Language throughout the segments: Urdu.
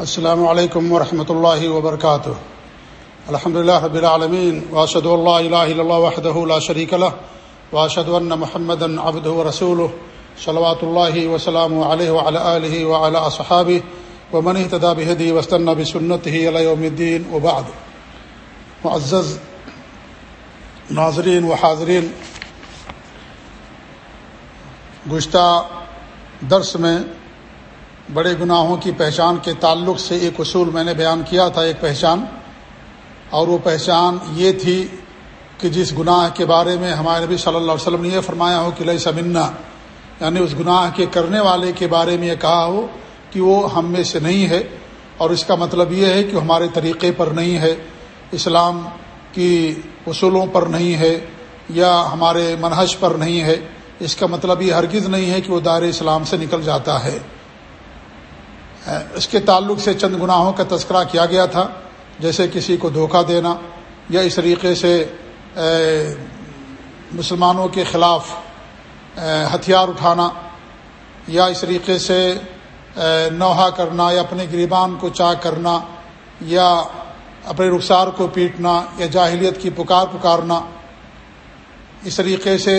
السلام علیکم ورحمۃ اللہ وبرکاتہ۔ الحمد لله رب العالمين واشهد ان لا اله الا الله وحده لا شريك له واشهد ان محمدا عبده ورسوله صلوات الله وسلامه عليه وعلى اله وعلى اصحابه ومن اهتدى بهديه واستنى بسنته الى يوم الدين وبعد معزز ناظرین و حاضرین، گزشتہ درس میں بڑے گناہوں کی پہچان کے تعلق سے ایک اصول میں نے بیان کیا تھا، ایک پہچان۔ اور وہ پہچان یہ تھی کہ جس گناہ کے بارے میں ہمارے نبی صلی اللہ علیہ وسلم نے یہ فرمایا ہو کہ لئی سمنا یعنی اس گناہ کے کرنے والے کے بارے میں یہ کہا ہو کہ وہ ہم میں سے نہیں ہے۔ اور اس کا مطلب یہ ہے کہ ہمارے طریقے پر نہیں ہے۔ اسلام کی اصولوں پر نہیں ہے یا ہمارے منحج پر نہیں ہے۔ اس کا مطلب یہ ہرگز نہیں ہے کہ وہ دائر اسلام سے نکل جاتا ہے۔ اس کے تعلق سے چند گناہوں کا تذکرہ کیا گیا تھا، جیسے کسی کو دھوکہ دینا یا اس طریقے سے مسلمانوں کے خلاف ہتھیار اٹھانا یا اس طریقے سے نوحہ کرنا یا اپنے گریبان کو چاک کرنا یا اپنے رخسار کو پیٹنا یا جاہلیت کی پکار پکارنا، اس طریقے سے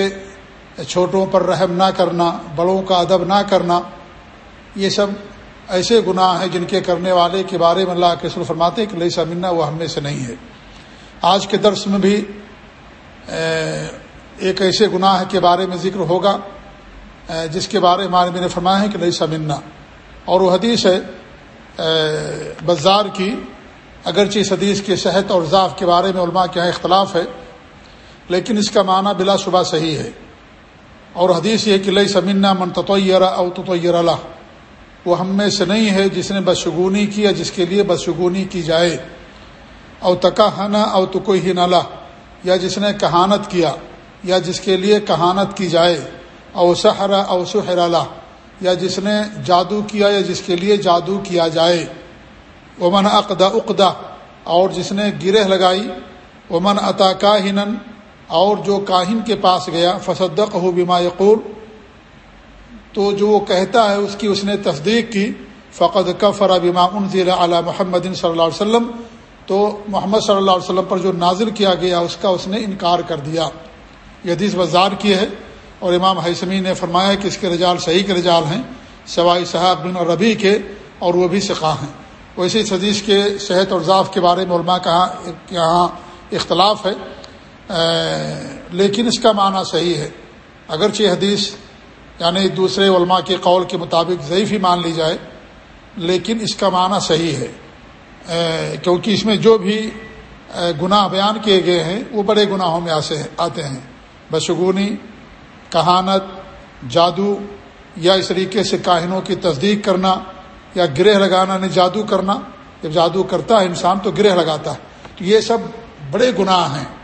چھوٹوں پر رحم نہ کرنا، بڑوں کا ادب نہ کرنا، یہ سب ایسے گناہ ہیں جن کے کرنے والے کے بارے میں اللہ کے سر فرماتے ہیں کہ لئی سمنا وہ ہم میں سے نہیں ہے۔ آج کے درس میں بھی ایک ایسے گناہ کے بارے میں ذکر ہوگا جس کے بارے میں ہمارے نے فرمایا ہے کہ لئی سمنا اور وہ حدیث ہے بازار کی۔ اگرچہ اس حدیث کے صحت اور ضعف کے بارے میں علماء کے یہاں اختلاف ہے، لیکن اس کا معنی بلا شبہ صحیح ہے۔ اور حدیث یہ کہ لئی سمنا من تطیر او تطیر اللہ وہ ہم میں سے نہیں ہے جس نے بدشگونی کی یا جس کے لیے بدشگونی کی جائے۔ او تکا او تو کوئی ہی نالا یا جس نے کہانت کیا، یا جس کے لیے کہانت کی جائے۔ او سحرا او سحرالا، یا جس نے جادو کیا یا جس کے لیے جادو کیا جائے۔ ومن عقدا اقدا اور جس نے گرہ لگائی۔ ومن عطا کاہن اور جو کاہن کے پاس گیا فصدق ہو بیما یقول۔ تو جو وہ کہتا ہے اس کی اس نے تصدیق کی فقط کفر بما انزل علی محمد صلی اللہ علیہ وسلم۔ تو محمد صلی اللہ علیہ وسلم پر جو نازل کیا گیا، اس کا اس نے انکار کر دیا۔ یہ حدیث بازار کی ہے اور امام حسمی نے فرمایا کہ اس کے رجال صحیح کے رجال ہیں سوائی صاحب بن ربی کے اور وہ بھی سقا ہیں۔ ویسے اس حدیث کے صحت اور ضعف کے بارے میں علماء کہاں، یہاں اختلاف ہے لیکن اس کا معنی صحیح ہے۔ اگرچہ حدیث یعنی دوسرے علماء کے قول کے مطابق ضعیف ہی مان لی جائے، لیکن اس کا معنی صحیح ہے۔ کیونکہ اس میں جو بھی گناہ بیان کیے گئے ہیں، وہ بڑے گناہوں میں آسے، آتے ہیں۔ بشگونی، کہانت، جادو یا اس طریقے سے کاہنوں کی تصدیق کرنا یا گرہ لگانا نے جادو کرنا۔ جب جادو کرتا ہے انسان تو گرہ لگاتا ہے۔ تو یہ سب بڑے گناہ ہیں۔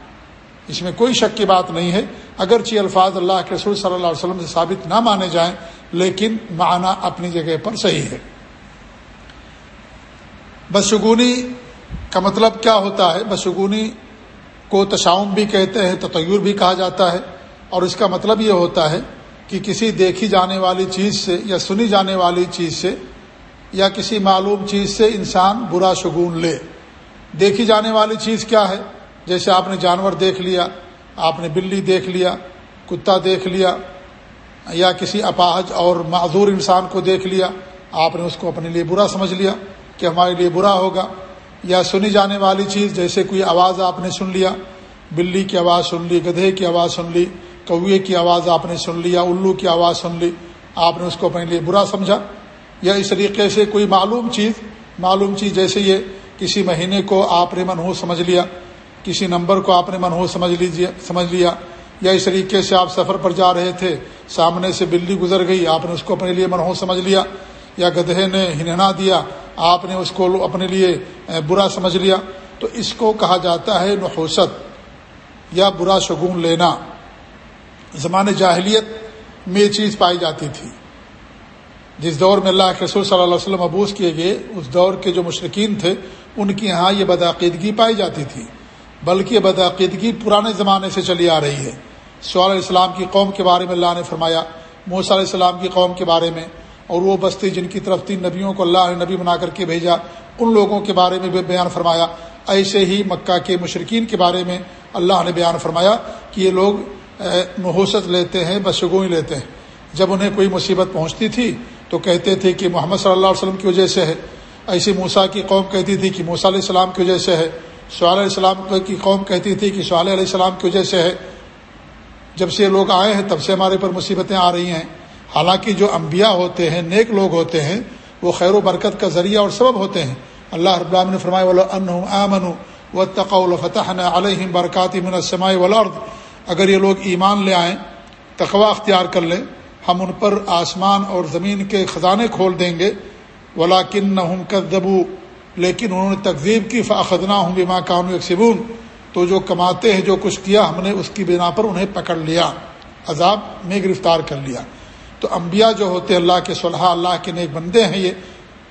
اس میں کوئی شک کی بات نہیں ہے۔ اگرچہ الفاظ اللہ کے رسول صلی اللہ علیہ وسلم سے ثابت نہ مانے جائیں، لیکن معنی اپنی جگہ پر صحیح ہے۔ بدشگونی کا مطلب کیا ہوتا ہے؟ بدشگونی کو تشاؤم بھی کہتے ہیں تطیر بھی کہا جاتا ہے۔ اور اس کا مطلب یہ ہوتا ہے کہ کسی دیکھی جانے والی چیز سے یا سنی جانے والی چیز سے یا کسی معلوم چیز سے انسان برا شگون لے۔ دیکھی جانے والی چیز کیا ہے؟ جیسے آپ نے جانور دیکھ لیا، آپ نے بلی دیکھ لیا، کتا دیکھ لیا، یا کسی اپاہج اور معذور انسان کو دیکھ لیا، آپ نے اس کو اپنے لیے برا سمجھ لیا کہ ہمارے لیے برا ہوگا۔ یا سنی جانے والی چیز، جیسے کوئی آواز آپ نے سن لیا، بلی کی آواز سن لی، گدھے کی آواز سن لی کوے کی آواز آپ نے سن لیا الو کی آواز سن لی، آپ نے اس کو اپنے لیے برا سمجھا۔ یا اس طریقے سے کوئی معلوم چیز معلوم چیز جیسے یہ، کسی مہینے کو آپ نے منحوس سمجھ لیا کسی نمبر کو آپ نے منحوس سمجھ لیجیے سمجھ لیا، یا اس طریقے سے آپ سفر پر جا رہے تھے، سامنے سے بلی گزر گئی، آپ نے اس کو اپنے لیے منحوس سمجھ لیا، یا گدھے نے ہنہنا دیا، آپ نے اس کو اپنے لیے برا سمجھ لیا، تو اس کو کہا جاتا ہے نحوست، یا برا شگون لینا۔ زمان جاہلیت میں یہ چیز پائی جاتی تھی۔ جس دور میں اللہ کے رسول صلی اللہ علیہ وسلم ابوس کیے گئے، اس دور کے جو مشرقین تھے، ان کے یہاں یہ بدعقیدگی پائی جاتی تھی۔ بلکہ بدعقیدگی پرانے زمانے سے چلی آ رہی ہے۔ سوال علیہ السلام کی قوم کے بارے میں اللہ نے فرمایا، موسیٰ علیہ السلام کی قوم کے بارے میں، اور وہ بستی جن کی طرف تین نبیوں کو اللہ نے نبی بنا کر کے بھیجا، ان لوگوں کے بارے میں بھی بیان فرمایا۔ ایسے ہی مکہ کے مشرقین کے بارے میں اللہ نے بیان فرمایا کہ یہ لوگ نحوست لیتے ہیں، بشگوئی لیتے ہیں۔ جب انہیں کوئی مصیبت پہنچتی تھی تو کہتے تھے کہ محمد صلی اللہ علیہ وسلم کی وجہ سے ہے۔ ایسی موسا کی قوم کہتی تھی کہ موسیٰ علیہ السلام کی وجہ سے ہے۔ سعال علیہ السلام کی قوم کہتی تھی کہ سعال علیہ السلام کی وجہ سے ہے جب سے یہ لوگ آئے ہیں، تب سے ہمارے پر مصیبتیں آ رہی ہیں۔ حالانکہ جو انبیاء ہوتے ہیں، نیک لوگ ہوتے ہیں، وہ خیر و برکت کا ذریعہ اور سبب ہوتے ہیں۔ اللہ رب العالمین نے فرمایا امن و تقول فتح علیہم برکات من السماء اگر یہ لوگ ایمان لے آئیں تقوا اختیار کر لیں، ہم ان پر آسمان اور زمین کے خزانے کھول دیں گے۔ ولا کن نہ ہوں لیکن انہوں نے تقزیب کی فاخدنا ہوں بیما کانو یکسبون تو جو کماتے ہیں، جو کچھ کیا ہم نے، اس کی بنا پر انہیں پکڑ لیا، عذاب میں گرفتار کر لیا۔ تو انبیاء جو ہوتے اللہ کے صلح اللہ کے نیک بندے ہیں یہ،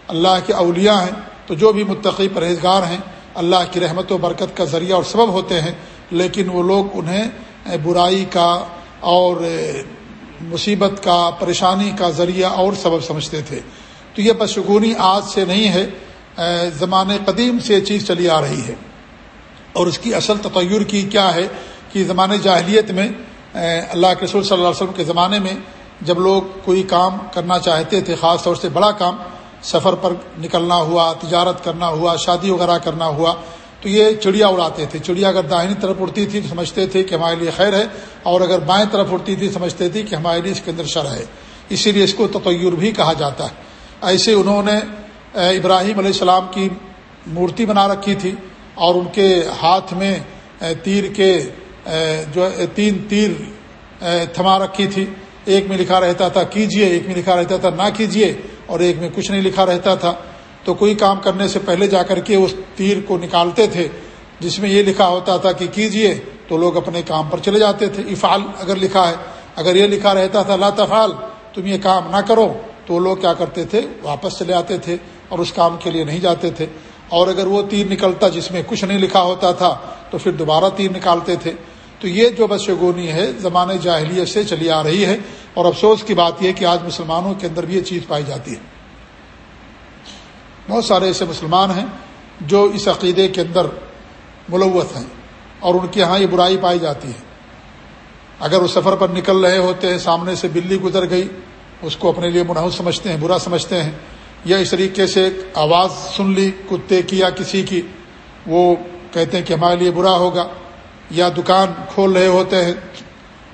اللہ کے اولیاء ہیں، تو جو بھی متقی پرہیزگار ہیں، اللہ کی رحمت و برکت کا ذریعہ اور سبب ہوتے ہیں۔ لیکن وہ لوگ انہیں برائی کا اور مصیبت کا، پریشانی کا ذریعہ اور سبب سمجھتے تھے۔ تو یہ بشگونی آج سے نہیں ہے۔ زمانے قدیم سے یہ چیز چلی آ رہی ہے۔ اور اس کی اصل تطیر کی کیا ہے کہ زمانے جاہلیت میں اللہ کے رسول صلی اللہ علیہ وسلم کے زمانے میں جب لوگ کوئی کام کرنا چاہتے تھے، خاص طور سے بڑا کام، سفر پر نکلنا ہوا، تجارت کرنا ہوا، شادی وغیرہ کرنا ہوا، تو یہ چڑیا اڑاتے تھے۔ چڑیا اگر داہنی طرف اڑتی تھی، تو سمجھتے تھے کہ ہمارے لیے خیر ہے۔ اور اگر بائیں طرف اڑتی تھی، سمجھتے تھے کہ ہمارے لیے اس کے اندر شر ہے۔ اسی لیے اس کو تطیر بھی کہا جاتا ہے۔ ایسے انہوں نے ابراہیم علیہ السلام کی مورتی بنا رکھی تھی اور ان کے ہاتھ میں تیر کے جو تین تیر تھما رکھی تھی۔ ایک میں لکھا رہتا تھا، کیجیے۔ ایک میں لکھا رہتا تھا، نہ کیجیے۔ اور ایک میں کچھ نہیں لکھا رہتا تھا۔ تو کوئی کام کرنے سے پہلے جا کر کے اس تیر کو نکالتے تھے، جس میں یہ لکھا ہوتا تھا کہ کیجیے۔ تو لوگ اپنے کام پر چلے جاتے تھے۔ افعال اگر لکھا ہے، اگر یہ لکھا رہتا تھا، لا تفعال تم یہ کام نہ کرو۔ تو وہ لوگ کیا کرتے تھے؟ واپس چلے آتے تھے۔ اور اس کام کے لیے نہیں جاتے تھے۔ اور اگر وہ تیر نکلتا جس میں کچھ نہیں لکھا ہوتا تھا، تو پھر دوبارہ تیر نکالتے تھے۔ تو یہ جو بشگونی ہے زمانے جاہلیت سے چلی آ رہی ہے۔ اور افسوس کی بات یہ کہ آج مسلمانوں کے اندر بھی یہ چیز پائی جاتی ہے۔ بہت سارے ایسے مسلمان ہیں جو اس عقیدے کے اندر ملوث ہیں اور ان کے ہاں یہ برائی پائی جاتی ہے۔ اگر وہ سفر پر نکل رہے ہوتے ہیں، سامنے سے بلی گزر گئی، اس کو اپنے لیے منحوس سمجھتے ہیں، برا سمجھتے ہیں۔ یا اس طریقے سے آواز سن لی، کتے کی یا کسی کی، وہ کہتے ہیں کہ ہمارے لیے برا ہوگا، یا دکان کھول رہے ہوتے ہیں،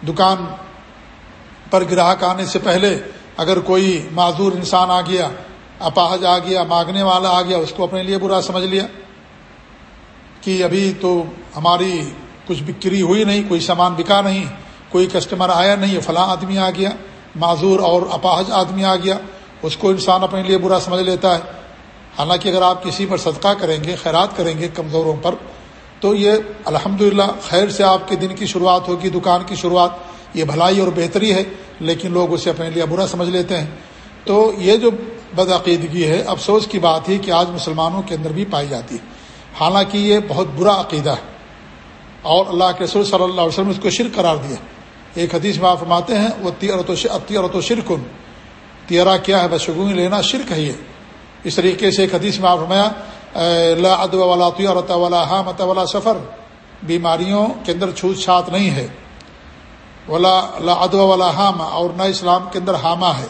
دکان پر گراہک آنے سے پہلے اگر کوئی معذور انسان آ گیا، اپاہج آ گیا، مانگنے والا آ گیا، اس کو اپنے لیے برا سمجھ لیا کہ ابھی تو ہماری کچھ بکری ہوئی نہیں، کوئی سامان بکا نہیں، کوئی کسٹمر آیا نہیں، فلاں آدمی آ گیا، معذور اور اپاہج آدمی آ گیا اس کو انسان اپنے لیے برا سمجھ لیتا ہے۔ حالانکہ اگر آپ کسی پر صدقہ کریں گے، خیرات کریں گے کمزوروں پر، تو یہ الحمد خیر سے آپ کے دن کی شروعات ہوگی، دکان کی شروعات۔ یہ بھلائی اور بہتری ہے، لیکن لوگ اسے اپنے لیے برا سمجھ لیتے ہیں۔ تو یہ جو بدعقیدگی ہے، افسوس کی بات ہے کہ آج مسلمانوں کے اندر بھی پائی جاتی ہے۔ حالانکہ یہ بہت برا عقیدہ ہے۔ اور اللہ کے رسول صلی اللہ علیہ وسلم اس کو شرک قرار دیا۔ ایک حدیث میں آپ فرماتے ہیں وہ تیرت و شرکن تیرا کیا ہے؟ بشگونی لینا شرک ہے یہ۔ اس طریقے سے ایک حدیث میں آپ فرمایا لا ادب والا طیارت والا حام والا سفر۔ بیماریوں کے اندر چھوت چھات نہیں ہے۔ ولا، لا ادب والا حام اور نہ اسلام کے اندر حامہ ہے۔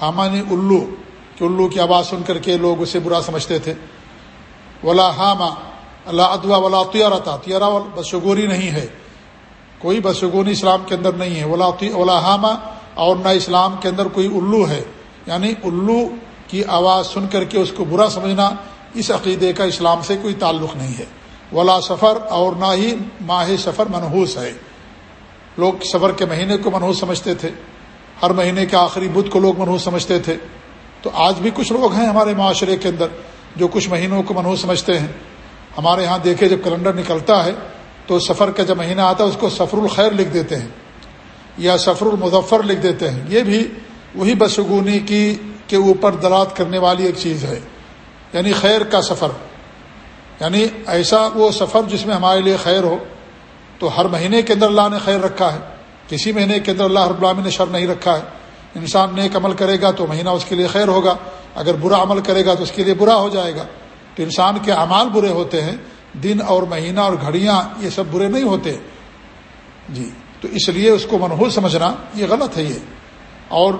حامہ نے الو، کہ الو کی آواز سن کر کے لوگ اسے برا سمجھتے تھے۔ ولا حامہ اللہ ادوا ولا تیارتا تیارا بشگوری نہیں ہے۔ کوئی بشگونی اسلام کے اندر نہیں ہے۔ ولا ولا حامہ اور نہ اسلام کے اندر کوئی الو ہے۔ یعنی الو کی آواز سن کر کے اس کو برا سمجھنا اس عقیدے کا اسلام سے کوئی تعلق نہیں ہے۔ ولا سفر اور نہ ہی ماہ سفر منحوس ہے۔ لوگ سفر کے مہینے کو منحوس سمجھتے تھے۔ ہر مہینے کے آخری بدھ کو لوگ منحوس سمجھتے تھے۔ تو آج بھی کچھ لوگ ہیں ہمارے معاشرے کے اندر جو کچھ مہینوں کو منحوس سمجھتے ہیں۔ ہمارے ہاں دیکھے جب کیلنڈر نکلتا ہے تو سفر کا جب مہینہ آتا ہے اس کو سفر الخیر لکھ دیتے ہیں۔ یا سفر المظفر لکھ دیتے ہیں۔ یہ بھی وہی بشگونی کی کے اوپر دلات کرنے والی ایک چیز ہے۔ یعنی خیر کا سفر۔ یعنی ایسا وہ سفر جس میں ہمارے لیے خیر ہو، تو ہر مہینے کے اندر اللہ نے خیر رکھا ہے۔ کسی مہینے کے اندر اللہ رب العالمین نے شر نہیں رکھا ہے۔ انسان نیک عمل کرے گا تو مہینہ اس کے لیے خیر ہوگا۔ اگر برا عمل کرے گا تو اس کے لیے برا ہو جائے گا۔ تو انسان کے اعمال برے ہوتے ہیں۔ دن اور مہینہ اور گھڑیاں یہ سب برے نہیں ہوتے۔ جی۔ تو اس لیے اس کو منحوس سمجھنا یہ غلط ہے یہ۔ اور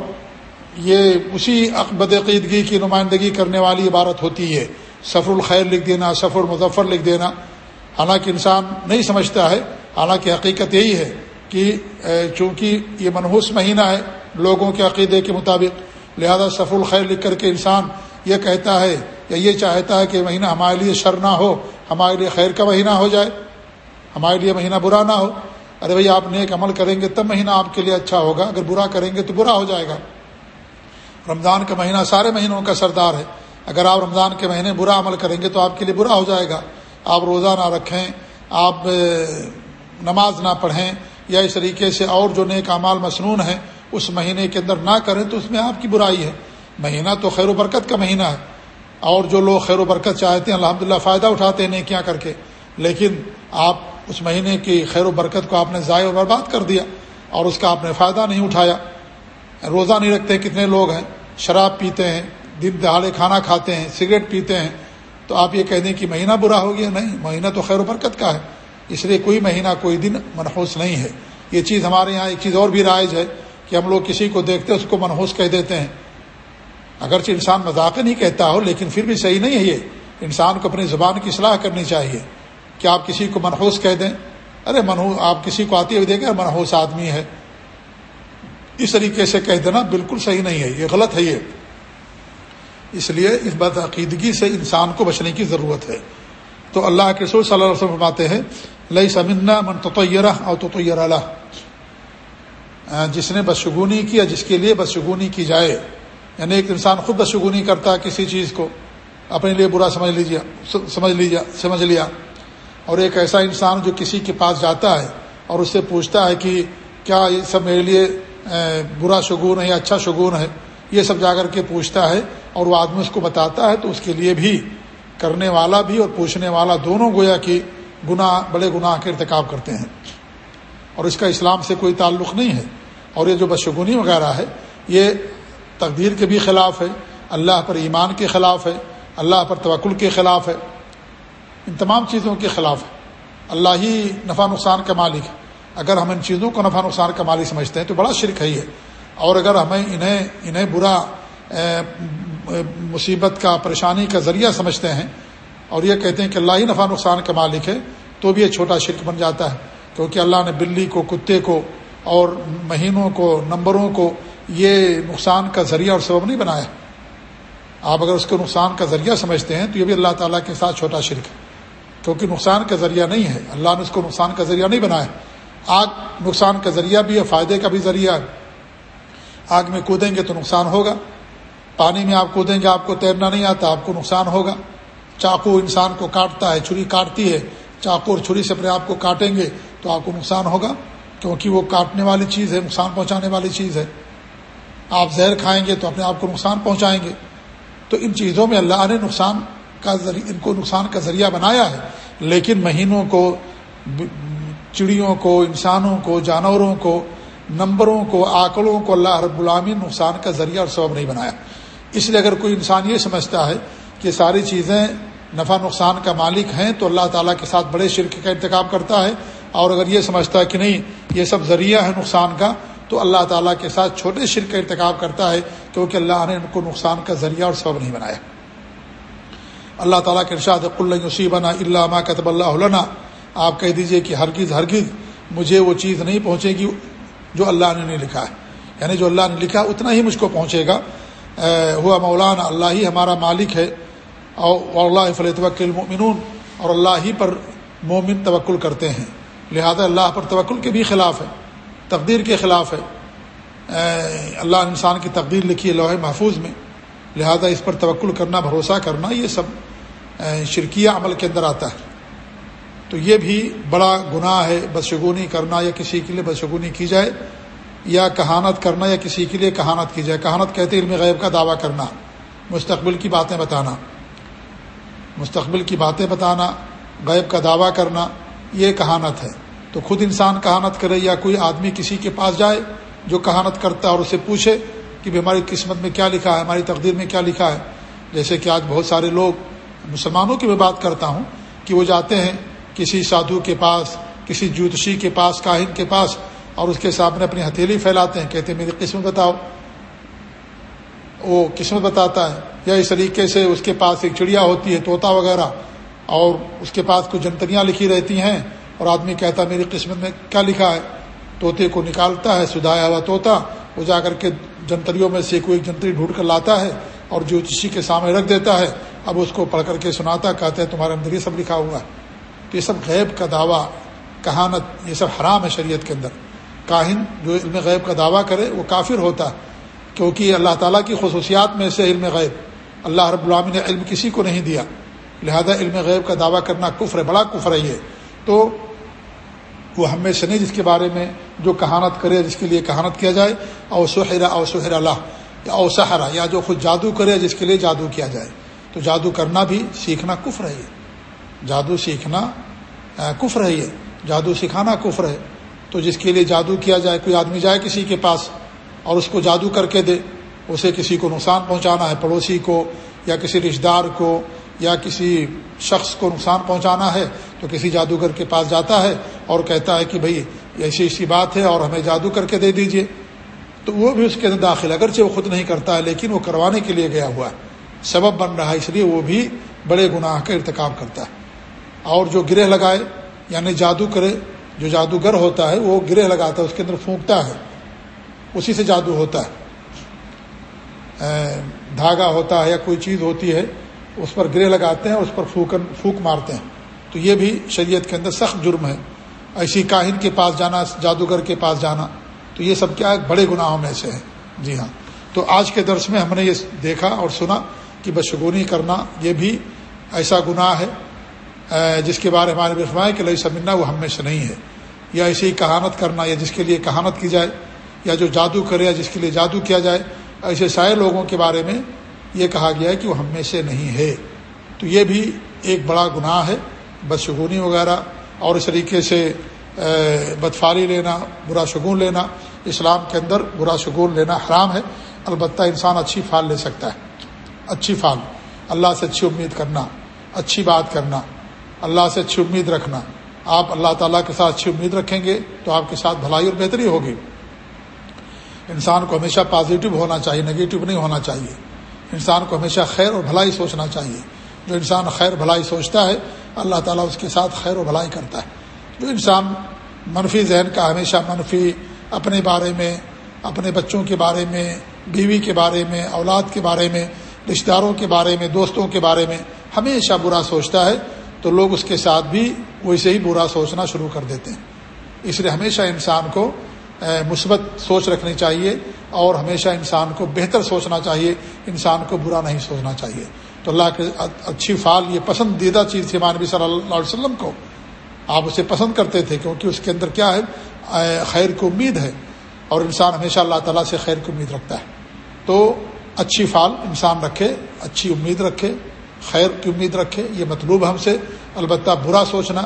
یہ اسی بد عقیدگی کی نمائندگی کرنے والی عبارت ہوتی ہے۔ سفر الخیر لکھ دینا سفر المظفر لکھ دینا۔ حالانکہ انسان نہیں سمجھتا ہے، حالانکہ حقیقت یہی ہے کہ چونکہ یہ منحوس مہینہ ہے لوگوں کے عقیدے کے مطابق، لہذا سفر الخیر لکھ کر کے انسان یہ کہتا ہے یا یہ چاہتا ہے کہ مہینہ ہمارے لیے شر نہ ہو، ہمارے لیے خیر کا مہینہ ہو جائے، ہمارے لیے مہینہ برا نہ ہو۔ ارے بھائی آپ نیک عمل کریں گے تب مہینہ آپ کے لیے اچھا ہوگا، اگر برا کریں گے تو برا ہو جائے گا۔ رمضان کا مہینہ سارے مہینوں کا سردار ہے۔ اگر آپ رمضان کے مہینے برا عمل کریں گے تو آپ کے لیے برا ہو جائے گا۔ آپ روزہ نہ رکھیں، آپ نماز نہ پڑھیں یا اس طریقے سے اور جو نیک اعمال مصنون ہیں اس مہینے کے اندر نہ کریں تو اس میں آپ کی برائی ہے۔ مہینہ تو خیر و برکت کا مہینہ ہے۔ اور جو لوگ خیر و برکت چاہتے ہیں الحمد فائدہ اٹھاتے ہیں نیکیاں کر کے۔ لیکن آپ اس مہینے کی خیر و برکت کو آپ نے ضائع و برباد کر دیا اور اس کا آپ نے فائدہ نہیں اٹھایا۔ روزہ نہیں رکھتے کتنے لوگ ہیں، شراب پیتے ہیں دن دہاڑے کھانا کھاتے ہیں، سگریٹ پیتے ہیں۔ تو آپ یہ کہہ دیں کہ مہینہ برا ہو گیا؟ نہیں، مہینہ تو خیر و برکت کا ہے۔ اس لیے کوئی مہینہ، کوئی دن منحوس نہیں ہے۔ یہ چیز ہمارے یہاں ایک چیز اور بھی رائج ہے کہ ہم لوگ کسی کو دیکھتے اس کو منحوس کہہ دیتے ہیں۔ اگرچہ انسان مذاق نہیں کہتا ہو، لیکن پھر بھی صحیح نہیں ہے یہ۔ انسان کو اپنی زبان کی اصلاح کرنی چاہیے۔ کہ آپ کسی کو منحوس کہہ دیں۔ ارے منحوس، آپ کسی کو آتی ہوئی دیکھیں منحوس آدمی ہے۔ اس طریقے سے کہہ دینا بالکل صحیح نہیں ہے، یہ غلط ہے یہ۔ اس لیے اس بدعقیدگی سے انسان کو بچنے کی ضرورت ہے۔ تو اللہ کے رسول صلی اللہ علیہ وسلم فرماتے ہیں لئی سمنا من تطیرہ اور تطیر اللہ جس نے بدشگونی کیا، جس کے لیے بدشگونی کی جائے۔ یعنی ایک انسان خود بدشگونی کرتا ہے کسی چیز کو۔ اپنے لیے برا سمجھ لیجیے سمجھ لیجیے، سمجھ لیا۔ اور ایک ایسا انسان جو کسی کے پاس جاتا ہے اور اس سے پوچھتا ہے کہ کیا یہ سب میرے لیے برا شگون ہے یا اچھا شگون ہے؟ یہ سب جا کر کے پوچھتا ہے اور وہ آدمی اس کو بتاتا ہے تو اس کے لیے بھی کرنے والا بھی اور پوچھنے والا دونوں گویا کہ گناہ، بڑے گناہ کے ارتکاب کرتے ہیں۔ اور اس کا اسلام سے کوئی تعلق نہیں ہے۔ اور یہ جو بشگونی وغیرہ ہے، یہ تقدیر کے بھی خلاف ہے۔ اللہ پر ایمان کے خلاف ہے۔ اللہ پر توکل کے خلاف ہے۔ ان تمام چیزوں کے خلاف ہے۔ اللہ ہی نفع نقصان کا مالک ہے۔ اگر ہم ان چیزوں کو نفع نقصان کا مالک سمجھتے ہیں تو بڑا شرک ہے یہ۔ اور اگر ہمیں انہیں انہیں برا مصیبت کا، پریشانی کا ذریعہ سمجھتے ہیں اور یہ کہتے ہیں کہ اللہ ہی نفع نقصان کا مالک ہے، تو بھی یہ چھوٹا شرک بن جاتا ہے۔ کیونکہ اللہ نے بلی کو، کتے کو اور مہینوں کو، نمبروں کو یہ نقصان کا ذریعہ اور سبب نہیں بنایا۔ آپ اگر اس کو نقصان کا ذریعہ سمجھتے ہیں تو یہ بھی اللہ تعالیٰ کے ساتھ چھوٹا شرک ہے۔ کیونکہ نقصان کا ذریعہ نہیں ہے۔ اللہ نے اس کو نقصان کا ذریعہ نہیں بنایا۔ آگ نقصان کا ذریعہ بھی ہے، فائدے کا بھی ذریعہ ہے۔ آگ میں کودیں گے تو نقصان ہوگا۔ پانی میں آپ کودیں گے، آپ کو تیرنا نہیں آتا، آپ کو نقصان ہوگا۔ چاقو انسان کو کاٹتا ہے، چھری کاٹتی ہے۔ چاقو اور چھری سے اپنے آپ کو کاٹیں گے تو آپ کو نقصان ہوگا۔ کیونکہ وہ کاٹنے والی چیز ہے، نقصان پہنچانے والی چیز ہے۔ آپ زہر کھائیں گے تو اپنے آپ کو نقصان پہنچائیں گے۔ تو ان چیزوں میں اللہ نے نقصان کا ذریعہ ان کو نقصان کا ذریعہ بنایا ہے، لیکن مہینوں کو چڑیوں کو، انسانوں کو، جانوروں کو، نمبروں کو، آکڑوں کو اللہ رب العامی نقصان کا ذریعہ اور سبب نہیں بنایا۔ اس لیے اگر کوئی انسان یہ سمجھتا ہے کہ ساری چیزیں نفع نقصان کا مالک ہیں، تو اللہ تعالیٰ کے ساتھ بڑے شرک کا انتخاب کرتا ہے۔ اور اگر یہ سمجھتا ہے کہ نہیں، یہ سب ذریعہ ہے نقصان کا، تو اللہ تعالیٰ کے ساتھ چھوٹے شرک کا ارتکاب کرتا ہے، کیونکہ اللہ نے ان کو نقصان کا ذریعہ اور سبب نہیں بنایا۔ اللہ تعالیٰ کے ارشاد یصیبنا اللہ ما کتب اللہ علنا آپ کہہ دیجیے کہ ہرگز ہرگز مجھے وہ چیز نہیں پہنچے گی جو اللہ نے نہیں لکھا ہے۔ یعنی جو اللہ نے لکھا اتنا ہی مجھ کو پہنچے گا۔ ہوا مولانا، اللہ ہی ہمارا مالک ہے۔ اور اللہ فل توکل المؤمنون، اور اللہ ہی پر مومن توکل کرتے ہیں۔ لہذا اللہ پر توکل کے بھی خلاف ہے، تقدیر کے خلاف ہے۔ اللہ انسان کی تقدیر لکھی ہے لوہے محفوظ میں۔ لہذا اس پر توکل کرنا، بھروسہ کرنا، یہ سب شرکیہ عمل کے اندر آتا ہے۔ تو یہ بھی بڑا گناہ ہے، بدشگونی کرنا یا کسی کے لیے بدشگونی کی جائے، یا کہانت کرنا یا کسی کے لیے کہانت کی جائے۔ کہانت کہتے علم غیب کا دعویٰ کرنا، مستقبل کی باتیں بتانا۔ مستقبل کی باتیں بتانا، غیب کا دعویٰ کرنا، یہ کہانت ہے۔ تو خود انسان کہانت کرے یا کوئی آدمی کسی کے پاس جائے جو کہانت کرتا ہے اور اسے پوچھے کہ ہماری قسمت میں کیا لکھا ہے، ہماری تقدیر میں کیا لکھا ہے۔ جیسے کہ آج بہت سارے لوگ مسلمانوں کی میں بات کرتا ہوں کہ وہ جاتے ہیں کسی سادھو کے پاس، کسی جوتشی کے پاس، کاہن کے پاس، اور اس کے سامنے اپنی ہتھیلی پھیلاتے ہیں، کہتے ہیں، میری قسمت بتاؤ۔ وہ قسمت بتاتا ہے۔ یا اس طریقے سے اس کے پاس ایک چڑیا ہوتی ہے، طوطا وغیرہ، اور اس کے پاس کچھ جنتریاں لکھی رہتی ہیں، اور آدمی کہتا ہے، میری قسمت میں کیا لکھا ہے؟ طوطے کو نکالتا ہے، سدھایا ہوا طوطا، وہ جا کر کے جنتریوں میں سے کوئی جنتری ڈھونڈ کر لاتا ہے، اور جو کسی کے سامنے رکھ دیتا ہے اب اس کو پڑھ کر کے سناتا کہتے ہیں تمہارے اندر یہ سب لکھا ہوا ہے تو یہ سب غیب کا دعویٰ، کہانت، یہ سب حرام ہے شریعت کے اندر۔ کاہن جو علم غیب کا دعویٰ کرے وہ کافر ہوتا ہے، کیونکہ اللہ تعالیٰ کی خصوصیات میں سے علم غیب۔ اللہ رب العامی نے علم کسی کو نہیں دیا۔ لہذا علم غیب کا دعویٰ کرنا کفر ہے، بڑا کفر ہے یہ۔ تو وہ ہمیں سے نہیں جس کے بارے میں جو کہانت کرے، جس کے لیے کہانت کیا جائے۔ او سہرا او سہر اللہ، یا او سہرا یا جو خود جادو کرے، جس کے لیے جادو کیا جائے۔ تو جادو کرنا بھی سیکھنا کفر ہے جادو سیکھنا کفر ہے یہ۔ جادو سکھانا کفر ہے۔ تو جس کے لیے جادو کیا جائے، کوئی آدمی جائے کسی کے پاس اور اس کو جادو کر کے دے، اسے کسی کو نقصان پہنچانا ہے، پڑوسی کو یا کسی رشتہ دار کو یا کسی شخص کو نقصان پہنچانا ہے، تو کسی جادوگر کے پاس جاتا ہے اور کہتا ہے کہ بھائی ایسی ایسی بات ہے اور ہمیں جادو کر کے دے دیجیے۔ تو وہ بھی اس کے اندر داخل اگرچہ وہ خود نہیں کرتا ہے، لیکن وہ کروانے کے لیے گیا ہوا ہے۔ سبب بن رہا ہے، اس لیے وہ بھی بڑے گناہ کا ارتکاب کرتا ہے۔ اور جو گرہ لگائے یعنی جادو کرے، جو جادوگر ہوتا ہے، وہ گرہ لگاتا ہے، اس کے اندر پھونکتا ہے۔ اسی سے جادو ہوتا ہے۔ دھاگا ہوتا ہے یا کوئی چیز ہوتی ہے، اس پر گرے لگاتے ہیں، اس پر پھونکن، پھونک مارتے ہیں۔ تو یہ بھی شریعت کے اندر سخت جرم ہے۔ ایسی کاہن کے پاس جانا، جادوگر کے پاس جانا، تو یہ سب کیا بڑے گناہوں میں سے ہے۔ جی ہاں۔ تو آج کے درس میں ہم نے یہ دیکھا اور سنا کہ بشگونی کرنا یہ بھی ایسا گناہ ہے جس کے بارے ہمارے بخوائے کہ لئی سمنا وہ ہم میں سے نہیں ہے۔ یا ایسی کہانت کرنا، یا جس کے لیے کہانت کی جائے، یا جو جادو کرے، یا جس کے لیے جادو کیا جائے، ایسے سارے لوگوں کے بارے میں یہ کہا گیا ہے کہ وہ ہم میں سے نہیں ہے۔ تو یہ بھی ایک بڑا گناہ ہے، بدشگونی وغیرہ، اور اس طریقے سے بدفاری لینا، برا شگون لینا، اسلام کے اندر برا شگون لینا حرام ہے۔ البتہ انسان اچھی پھال لے سکتا ہے۔ اچھی پھال اللہ سے اچھی امید کرنا، اچھی بات کرنا، اللہ سے اچھی امید رکھنا۔ آپ اللہ تعالیٰ کے ساتھ اچھی امید رکھیں گے تو آپ کے ساتھ بھلائی اور بہتری ہوگی۔ انسان کو ہمیشہ پازیٹیو ہونا چاہیے نگیٹو نہیں ہونا چاہیے۔ انسان کو ہمیشہ خیر اور بھلائی سوچنا چاہیے۔ جو انسان خیر بھلائی سوچتا ہے، اللہ تعالیٰ اس کے ساتھ خیر و بھلائی کرتا ہے۔ جو انسان منفی ذہن کا ہمیشہ منفی اپنے بارے میں، اپنے بچوں کے بارے میں، بیوی کے بارے میں، اولاد کے بارے میں رشتہ داروں کے بارے میں، دوستوں کے بارے میں ہمیشہ برا سوچتا ہے، تو لوگ اس کے ساتھ بھی ویسے ہی برا سوچنا شروع کر دیتے ہیں۔ اس لیے ہمیشہ انسان کو مثبت سوچ رکھنی چاہیے اور ہمیشہ انسان کو بہتر سوچنا چاہیے۔ انسان کو برا نہیں سوچنا چاہیے۔ تو اللہ کے اچھی فال یہ پسندیدہ چیز تھی مانوی صلی اللہ علیہ وسلم کو۔ آپ اسے پسند کرتے تھے کیونکہ اس کے اندر کیا ہے؟ خیر کی امید ہے۔ اور انسان ہمیشہ اللہ تعالیٰ سے خیر کی امید رکھتا ہے۔ تو اچھی فال انسان رکھے، اچھی امید رکھے، خیر کی امید رکھے، یہ مطلوب ہم سے، البتہ برا سوچنا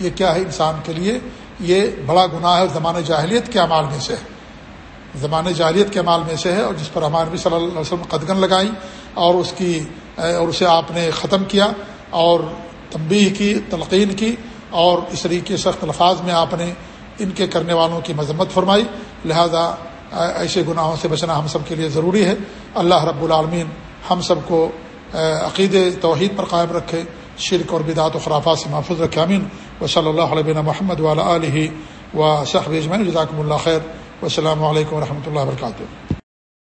یہ کیا ہے انسان کے لیے؟ یہ بڑا گناہ ہے زمانۂ جاہلیت کے اعمال میں سے۔ ہے زمانۂ جاہلیت کے اعمال میں سے ہے اور جس پر ہمارے نبی صلی اللہ علیہ وسلم قدگن لگائی اور اس کی، اور اسے آپ نے ختم کیا اور تنبیہ کی، تلقین کی اور اس طریقے سخت الفاظ میں آپ نے ان کے کرنے والوں کی مذمت فرمائی۔ لہذا ایسے گناہوں سے بچنا ہم سب کے لیے ضروری ہے۔ اللہ رب العالمین ہم سب کو عقید توحید پر قائم رکھے، شرک اور بدعت و خرافات سے محفوظ رکھے امین و صلی اللہ علیہ محمد والا علیہ و صحب اجمین جزاکم اللہ خیر۔ و السلام علیکم و رحمۃ اللہ وبرکاتہ۔